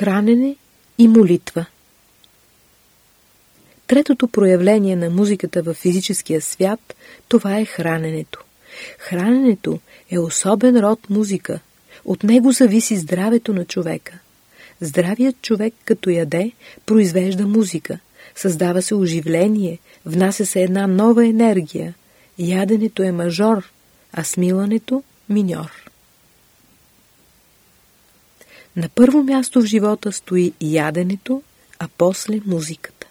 Хранене и молитва Третото проявление на музиката в физическия свят, това е храненето. Храненето е особен род музика. От него зависи здравето на човека. Здравият човек, като яде, произвежда музика. Създава се оживление, внася се една нова енергия. Яденето е мажор, а смилането – миньор. На първо място в живота стои яденето, а после музиката.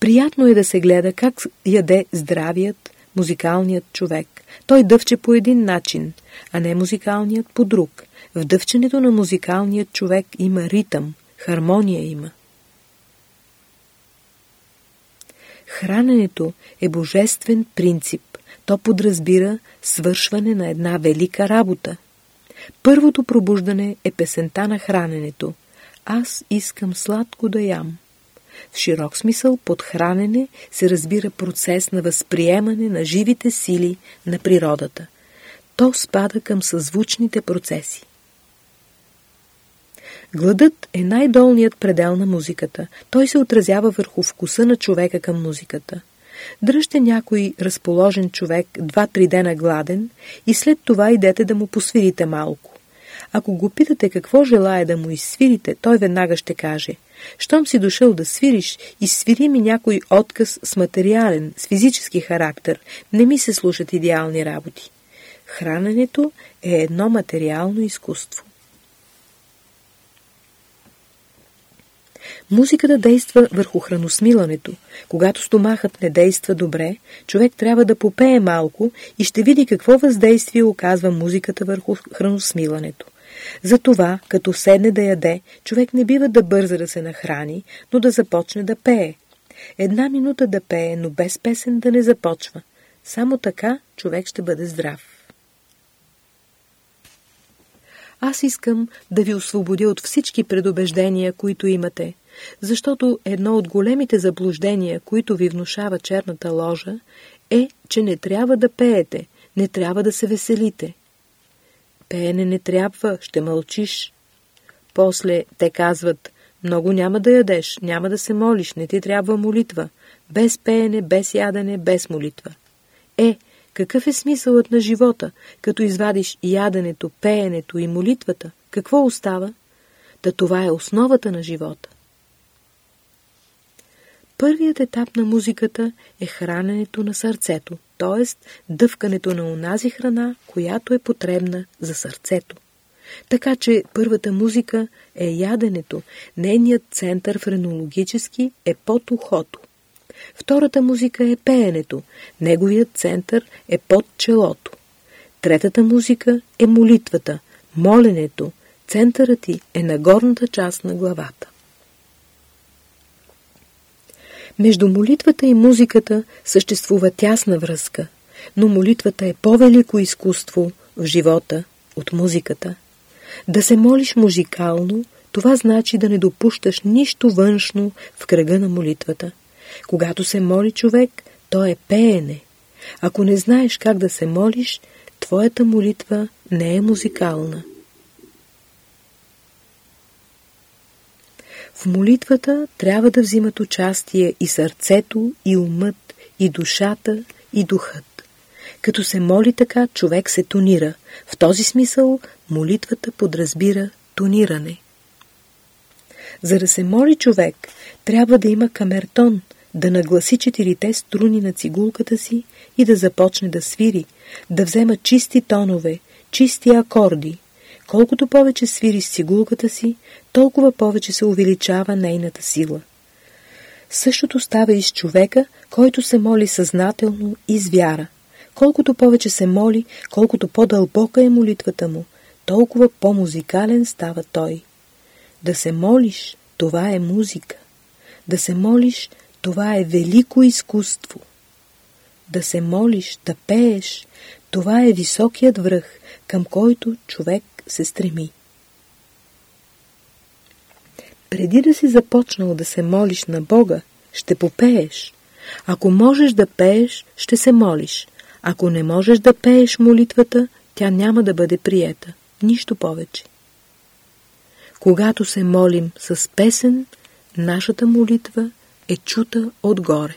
Приятно е да се гледа как яде здравият, музикалният човек. Той дъвче по един начин, а не музикалният по друг. В дъвченето на музикалният човек има ритъм, хармония има. Храненето е божествен принцип. То подразбира свършване на една велика работа. Първото пробуждане е песента на храненето. Аз искам сладко да ям. В широк смисъл под хранене се разбира процес на възприемане на живите сили на природата. То спада към съзвучните процеси. Гладът е най-долният предел на музиката. Той се отразява върху вкуса на човека към музиката. Дръжте някой разположен човек два-три дена гладен и след това идете да му посвирите малко. Ако го питате какво желая да му изсвирите, той веднага ще каже «Щом си дошъл да свириш, изсвири ми някой отказ с материален, с физически характер. Не ми се слушат идеални работи». Храненето е едно материално изкуство. Музиката действа върху храносмилането. Когато стомахът не действа добре, човек трябва да попее малко и ще види какво въздействие оказва музиката върху храносмилането. Затова, като седне да яде, човек не бива да бърза да се нахрани, но да започне да пее. Една минута да пее, но без песен да не започва. Само така човек ще бъде здрав. Аз искам да ви освободя от всички предубеждения, които имате, защото едно от големите заблуждения, които ви внушава черната ложа, е, че не трябва да пеете, не трябва да се веселите. Пеене не трябва, ще мълчиш. После те казват, много няма да ядеш, няма да се молиш, не ти трябва молитва. Без пеене, без ядене, без молитва. Е, какъв е смисълът на живота, като извадиш яденето, пеенето и молитвата? Какво остава? Та това е основата на живота. Първият етап на музиката е храненето на сърцето, т.е. дъвкането на онази храна, която е потребна за сърцето. Така че първата музика е яденето, нейният център френологически е под ухото. Втората музика е пеенето, неговият център е под челото. Третата музика е молитвата, моленето, центърът ти е на горната част на главата. Между молитвата и музиката съществува тясна връзка, но молитвата е по-велико изкуство в живота от музиката. Да се молиш музикално, това значи да не допущаш нищо външно в кръга на молитвата. Когато се моли човек, то е пеене. Ако не знаеш как да се молиш, твоята молитва не е музикална. В молитвата трябва да взимат участие и сърцето, и умът, и душата, и духът. Като се моли така, човек се тонира. В този смисъл молитвата подразбира тониране. За да се моли човек, трябва да има камертон, да нагласи четирите струни на цигулката си и да започне да свири, да взема чисти тонове, чисти акорди, Колкото повече свири с цигулката си, толкова повече се увеличава нейната сила. Същото става и с човека, който се моли съзнателно и с вяра. Колкото повече се моли, колкото по-дълбока е молитвата му, толкова по-музикален става той. Да се молиш, това е музика. Да се молиш, това е велико изкуство. Да се молиш, да пееш, това е високият връх, към който човек се стреми. Преди да си започнал да се молиш на Бога, ще попееш. Ако можеш да пееш, ще се молиш. Ако не можеш да пееш молитвата, тя няма да бъде приета. Нищо повече. Когато се молим с песен, нашата молитва е чута отгоре.